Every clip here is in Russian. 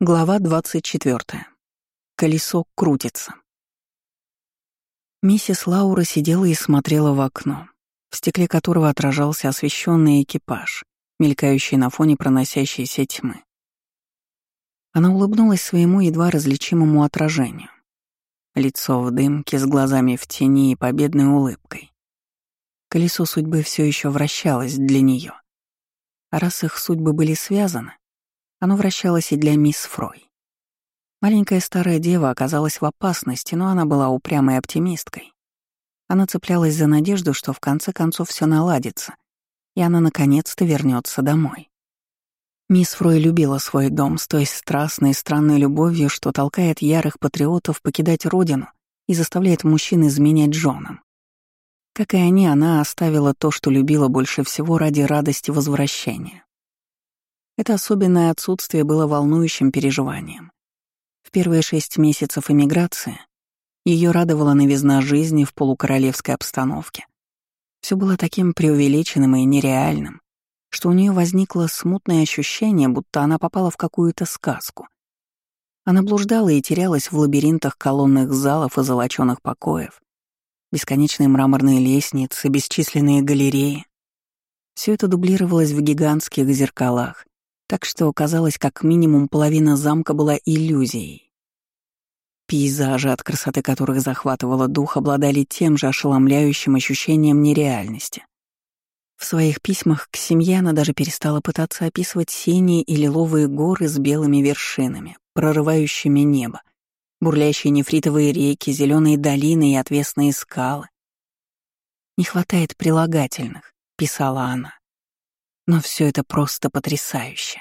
Глава 24. Колесо крутится. Миссис Лаура сидела и смотрела в окно, в стекле которого отражался освещенный экипаж, мелькающий на фоне проносящейся тьмы. Она улыбнулась своему едва различимому отражению. Лицо в дымке с глазами в тени и победной улыбкой. Колесо судьбы все еще вращалось для нее. А раз их судьбы были связаны, оно вращалось и для мисс Фрой. Маленькая старая дева оказалась в опасности, но она была упрямой оптимисткой. Она цеплялась за надежду, что в конце концов все наладится, и она наконец-то вернется домой. Мисс Фрой любила свой дом с той страстной и странной любовью, что толкает ярых патриотов покидать родину и заставляет мужчин изменять женам. Как и они, она оставила то, что любила больше всего ради радости возвращения. Это особенное отсутствие было волнующим переживанием. В первые шесть месяцев эмиграции ее радовала новизна жизни в полукоролевской обстановке. Все было таким преувеличенным и нереальным, что у нее возникло смутное ощущение, будто она попала в какую-то сказку. Она блуждала и терялась в лабиринтах колонных залов и золочёных покоев, бесконечные мраморные лестницы, бесчисленные галереи. Все это дублировалось в гигантских зеркалах, так что казалось, как минимум половина замка была иллюзией. Пейзажи, от красоты которых захватывало дух, обладали тем же ошеломляющим ощущением нереальности. В своих письмах к семье она даже перестала пытаться описывать синие и лиловые горы с белыми вершинами, прорывающими небо, бурлящие нефритовые реки, зеленые долины и отвесные скалы. «Не хватает прилагательных», — писала она. Но все это просто потрясающе.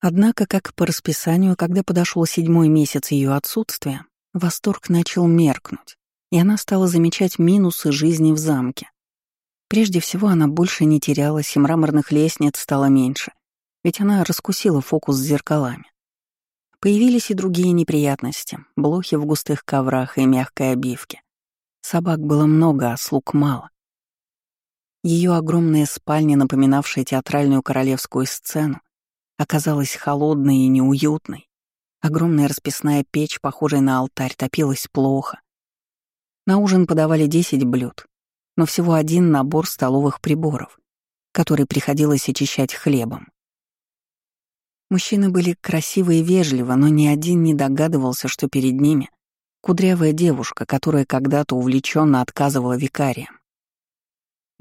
Однако, как по расписанию, когда подошел седьмой месяц ее отсутствия, восторг начал меркнуть, и она стала замечать минусы жизни в замке. Прежде всего, она больше не терялась, и мраморных лестниц стало меньше, ведь она раскусила фокус с зеркалами. Появились и другие неприятности, блохи в густых коврах и мягкой обивке. Собак было много, а слуг мало. Ее огромная спальня, напоминавшая театральную королевскую сцену, оказалась холодной и неуютной. Огромная расписная печь, похожая на алтарь, топилась плохо. На ужин подавали 10 блюд, но всего один набор столовых приборов, который приходилось очищать хлебом. Мужчины были красивы и вежливы, но ни один не догадывался, что перед ними кудрявая девушка, которая когда-то увлеченно отказывала викариям.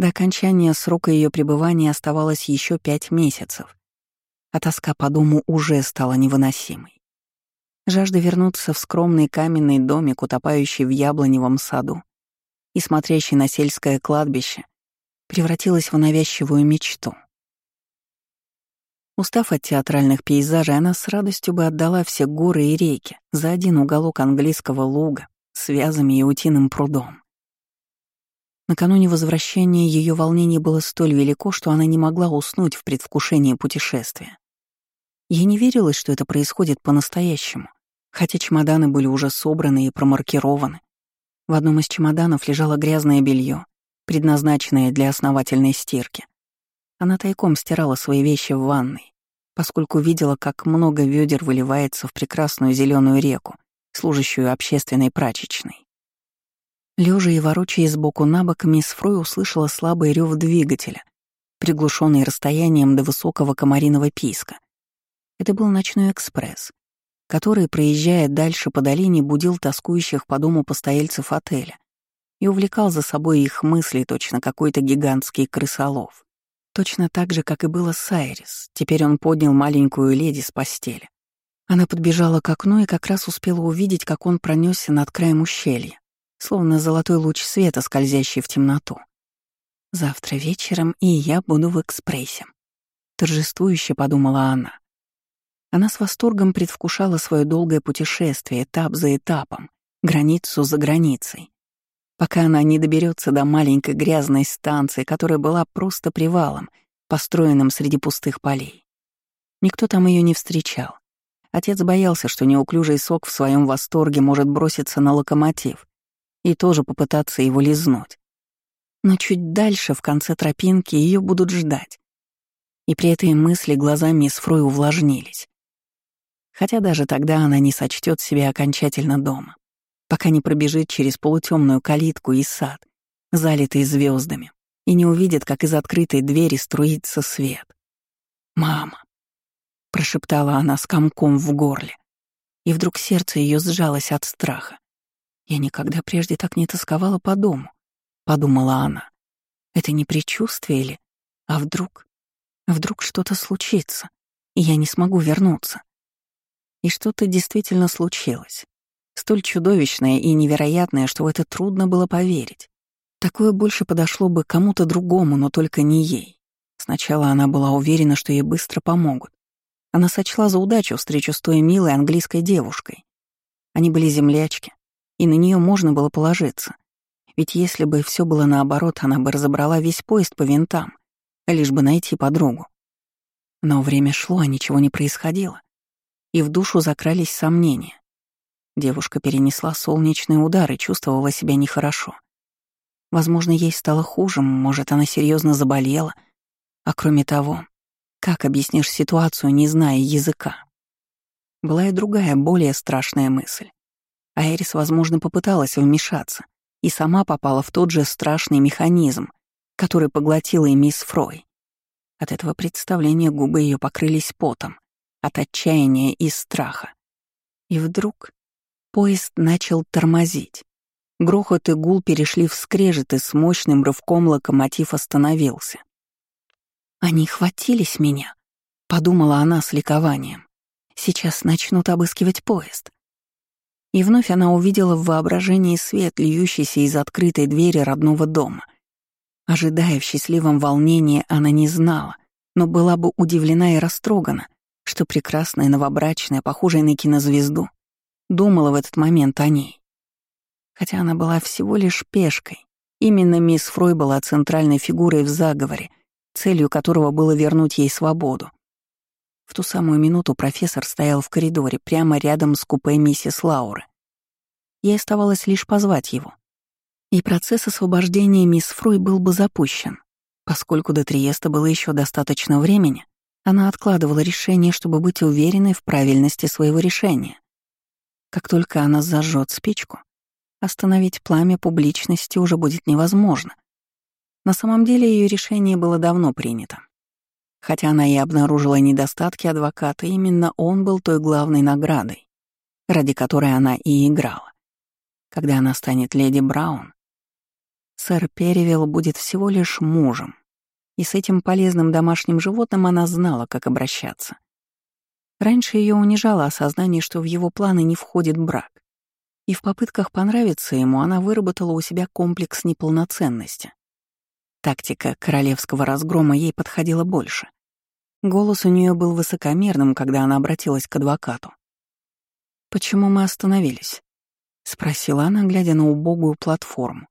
До окончания срока ее пребывания оставалось еще пять месяцев, а тоска по дому уже стала невыносимой. Жажда вернуться в скромный каменный домик, утопающий в яблоневом саду и смотрящий на сельское кладбище, превратилась в навязчивую мечту. Устав от театральных пейзажей, она с радостью бы отдала все горы и реки за один уголок английского луга с вязами и утиным прудом. Накануне возвращения ее волнение было столь велико, что она не могла уснуть в предвкушении путешествия. Ей не верилось, что это происходит по-настоящему, хотя чемоданы были уже собраны и промаркированы. В одном из чемоданов лежало грязное белье, предназначенное для основательной стирки. Она тайком стирала свои вещи в ванной, поскольку видела, как много ведер выливается в прекрасную зеленую реку, служащую общественной прачечной. Лежа и ворочая сбоку на бок, мисс Фрой услышала слабый рев двигателя, приглушенный расстоянием до высокого комариного писка. Это был ночной экспресс, который, проезжая дальше по долине, будил тоскующих по дому постояльцев отеля и увлекал за собой их мысли точно какой-то гигантский крысолов. Точно так же, как и было с Айрис. Теперь он поднял маленькую леди с постели. Она подбежала к окну и как раз успела увидеть, как он пронесся над краем ущелья словно золотой луч света, скользящий в темноту. «Завтра вечером и я буду в экспрессе», — торжествующе подумала она. Она с восторгом предвкушала свое долгое путешествие, этап за этапом, границу за границей, пока она не доберется до маленькой грязной станции, которая была просто привалом, построенным среди пустых полей. Никто там ее не встречал. Отец боялся, что неуклюжий сок в своем восторге может броситься на локомотив и тоже попытаться его лизнуть. Но чуть дальше, в конце тропинки, ее будут ждать. И при этой мысли глаза мисс Фрой увлажнились. Хотя даже тогда она не сочтет себя окончательно дома, пока не пробежит через полутемную калитку и сад, залитый звездами, и не увидит, как из открытой двери струится свет. «Мама!» — прошептала она с комком в горле, и вдруг сердце ее сжалось от страха. «Я никогда прежде так не тосковала по дому», — подумала она. «Это не предчувствие ли? А вдруг? Вдруг что-то случится, и я не смогу вернуться?» И что-то действительно случилось. Столь чудовищное и невероятное, что в это трудно было поверить. Такое больше подошло бы кому-то другому, но только не ей. Сначала она была уверена, что ей быстро помогут. Она сочла за удачу встречу с той милой английской девушкой. Они были землячки, и на нее можно было положиться. Ведь если бы все было наоборот, она бы разобрала весь поезд по винтам, лишь бы найти подругу. Но время шло, а ничего не происходило. И в душу закрались сомнения. Девушка перенесла солнечный удар и чувствовала себя нехорошо. Возможно, ей стало хуже, может, она серьезно заболела. А кроме того, как объяснишь ситуацию, не зная языка? Была и другая, более страшная мысль. Айрис, возможно, попыталась вмешаться и сама попала в тот же страшный механизм, который поглотила и мисс Фрой. От этого представления губы ее покрылись потом, от отчаяния и страха. И вдруг поезд начал тормозить. Грохот и гул перешли в скрежет, и с мощным рывком локомотив остановился. «Они хватились меня», — подумала она с ликованием. «Сейчас начнут обыскивать поезд». И вновь она увидела в воображении свет, льющийся из открытой двери родного дома. Ожидая в счастливом волнении, она не знала, но была бы удивлена и растрогана, что прекрасная новобрачная, похожая на кинозвезду, думала в этот момент о ней. Хотя она была всего лишь пешкой, именно мисс Фрой была центральной фигурой в заговоре, целью которого было вернуть ей свободу. В ту самую минуту профессор стоял в коридоре, прямо рядом с купе миссис Лауры. Ей оставалось лишь позвать его. И процесс освобождения мисс Фрой был бы запущен. Поскольку до Триеста было еще достаточно времени, она откладывала решение, чтобы быть уверенной в правильности своего решения. Как только она зажжет спичку, Остановить пламя публичности уже будет невозможно. На самом деле ее решение было давно принято. Хотя она и обнаружила недостатки адвоката, именно он был той главной наградой, ради которой она и играла. Когда она станет леди Браун, сэр Перевилл будет всего лишь мужем, и с этим полезным домашним животным она знала, как обращаться. Раньше ее унижало осознание, что в его планы не входит брак. И в попытках понравиться ему она выработала у себя комплекс неполноценности. Тактика королевского разгрома ей подходила больше. Голос у нее был высокомерным, когда она обратилась к адвокату. «Почему мы остановились?» — спросила она, глядя на убогую платформу,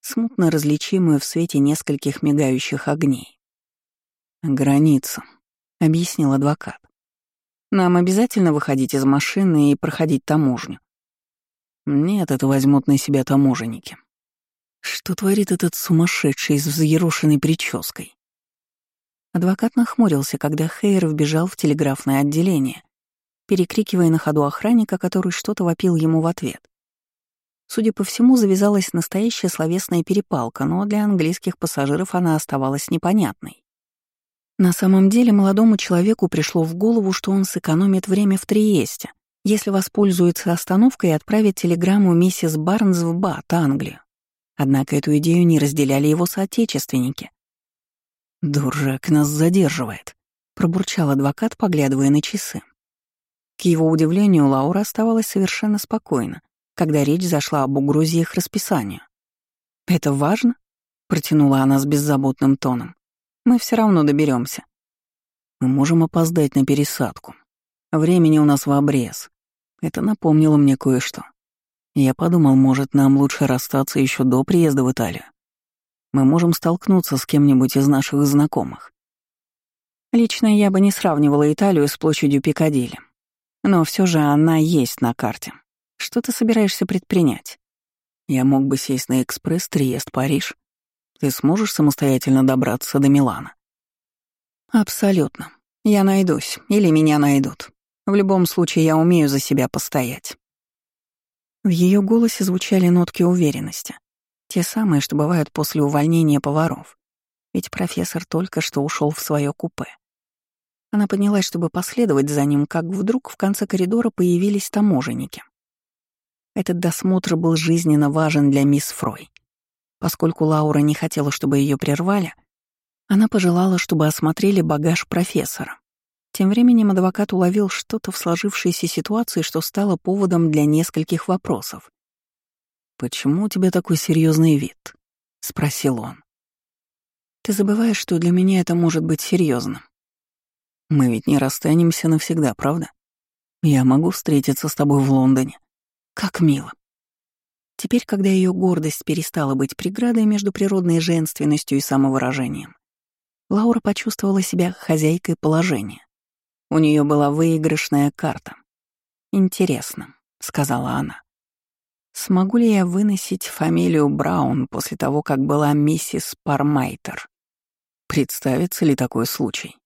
смутно различимую в свете нескольких мигающих огней. «Граница», — объяснил адвокат. «Нам обязательно выходить из машины и проходить таможню?» Нет, это возьмут на себя таможенники. Что творит этот сумасшедший с взъерошенной прической? Адвокат нахмурился, когда Хейер вбежал в телеграфное отделение, перекрикивая на ходу охранника, который что-то вопил ему в ответ. Судя по всему, завязалась настоящая словесная перепалка, но для английских пассажиров она оставалась непонятной. На самом деле молодому человеку пришло в голову, что он сэкономит время в Триесте, если воспользуется остановкой и отправит телеграмму миссис Барнс в Бат, Англию. Однако эту идею не разделяли его соотечественники. «Дурак нас задерживает», — пробурчал адвокат, поглядывая на часы. К его удивлению, Лаура оставалась совершенно спокойна, когда речь зашла об угрозе их расписанию. «Это важно?» — протянула она с беззаботным тоном. «Мы все равно доберемся. Мы можем опоздать на пересадку. Времени у нас в обрез. Это напомнило мне кое-что. Я подумал, может, нам лучше расстаться еще до приезда в Италию. Мы можем столкнуться с кем-нибудь из наших знакомых. Лично я бы не сравнивала Италию с площадью Пикадилли. Но все же она есть на карте. Что ты собираешься предпринять? Я мог бы сесть на экспресс Триест-Париж. Ты сможешь самостоятельно добраться до Милана? Абсолютно. Я найдусь, или меня найдут. В любом случае, я умею за себя постоять». В ее голосе звучали нотки уверенности. Те самые, что бывают после увольнения поваров. Ведь профессор только что ушел в свое купе. Она поднялась, чтобы последовать за ним, как вдруг в конце коридора появились таможенники. Этот досмотр был жизненно важен для мисс Фрой. Поскольку Лаура не хотела, чтобы ее прервали, она пожелала, чтобы осмотрели багаж профессора. Тем временем адвокат уловил что-то в сложившейся ситуации, что стало поводом для нескольких вопросов. «Почему у тебя такой серьезный вид?» — спросил он. «Ты забываешь, что для меня это может быть серьезным. Мы ведь не расстанемся навсегда, правда? Я могу встретиться с тобой в Лондоне. Как мило. Теперь, когда ее гордость перестала быть преградой между природной женственностью и самовыражением, Лаура почувствовала себя хозяйкой положения. У нее была выигрышная карта. «Интересно», — сказала она. «Смогу ли я выносить фамилию Браун после того, как была миссис Пармайтер? Представится ли такой случай?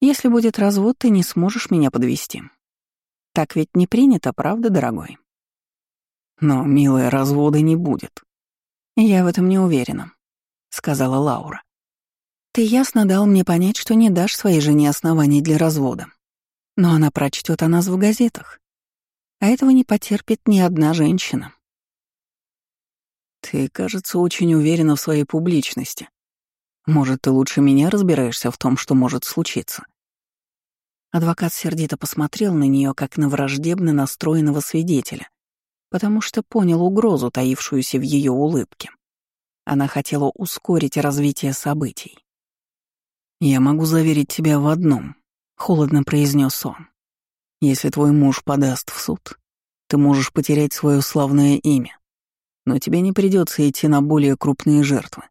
Если будет развод, ты не сможешь меня подвести. Так ведь не принято, правда, дорогой?» «Но, милая, развода не будет». «Я в этом не уверена», — сказала Лаура. Ты ясно дал мне понять, что не дашь своей жене оснований для развода. Но она прочтет о нас в газетах. А этого не потерпит ни одна женщина. Ты, кажется, очень уверена в своей публичности. Может, ты лучше меня разбираешься в том, что может случиться? Адвокат сердито посмотрел на нее, как на враждебно настроенного свидетеля, потому что понял угрозу, таившуюся в ее улыбке. Она хотела ускорить развитие событий. «Я могу заверить тебя в одном», — холодно произнес он. «Если твой муж подаст в суд, ты можешь потерять свое славное имя, но тебе не придется идти на более крупные жертвы.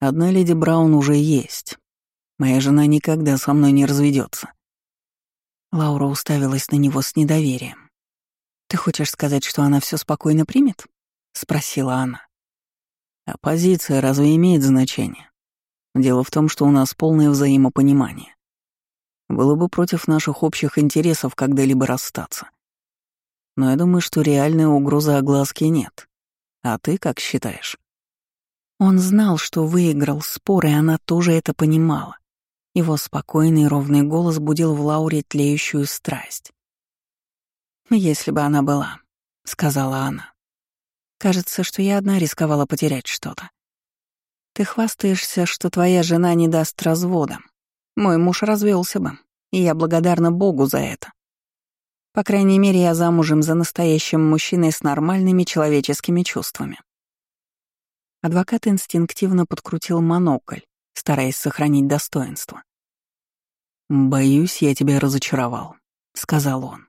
Одна леди Браун уже есть. Моя жена никогда со мной не разведется. Лаура уставилась на него с недоверием. «Ты хочешь сказать, что она все спокойно примет?» — спросила она. «Оппозиция разве имеет значение? Дело в том, что у нас полное взаимопонимание. Было бы против наших общих интересов когда-либо расстаться. Но я думаю, что реальной угрозы огласки нет. А ты как считаешь? Он знал, что выиграл спор, и она тоже это понимала. Его спокойный ровный голос будил в Лауре тлеющую страсть. «Если бы она была», — сказала она. «Кажется, что я одна рисковала потерять что-то. Ты хвастаешься, что твоя жена не даст развода. Мой муж развелся бы, и я благодарна Богу за это. По крайней мере, я замужем за настоящим мужчиной с нормальными человеческими чувствами. Адвокат инстинктивно подкрутил монокль, стараясь сохранить достоинство. «Боюсь, я тебя разочаровал», — сказал он.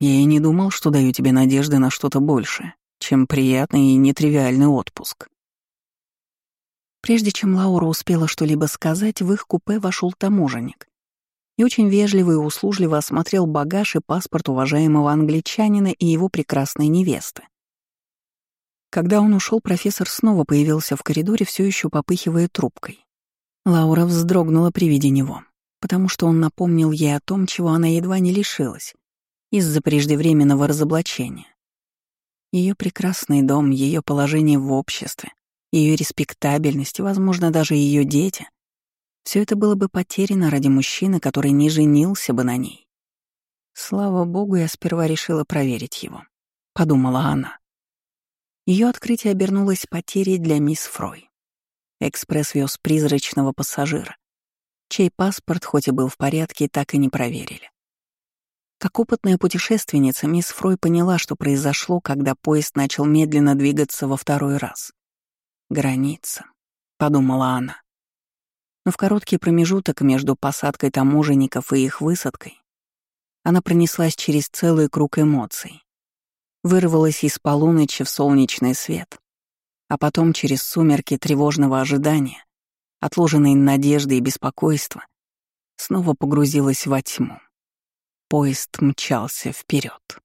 «Я и не думал, что даю тебе надежды на что-то большее, чем приятный и нетривиальный отпуск. Прежде чем Лаура успела что-либо сказать, в их купе вошел таможенник и очень вежливо и услужливо осмотрел багаж и паспорт уважаемого англичанина и его прекрасной невесты. Когда он ушел, профессор снова появился в коридоре, все еще попыхивая трубкой. Лаура вздрогнула при виде него, потому что он напомнил ей о том, чего она едва не лишилась из-за преждевременного разоблачения. Ее прекрасный дом, ее положение в обществе, ее респектабельность возможно, даже ее дети. Все это было бы потеряно ради мужчины, который не женился бы на ней. Слава богу, я сперва решила проверить его, подумала она. Ее открытие обернулось потерей для мисс Фрой. Экспресс вез призрачного пассажира, чей паспорт, хоть и был в порядке, так и не проверили. Как опытная путешественница, мисс Фрой поняла, что произошло, когда поезд начал медленно двигаться во второй раз. Граница, подумала она. Но в короткий промежуток между посадкой таможенников и их высадкой она пронеслась через целый круг эмоций. Вырвалась из полуночи в солнечный свет, а потом через сумерки тревожного ожидания, отложенной надежды и беспокойства, снова погрузилась во тьму. Поезд мчался вперед.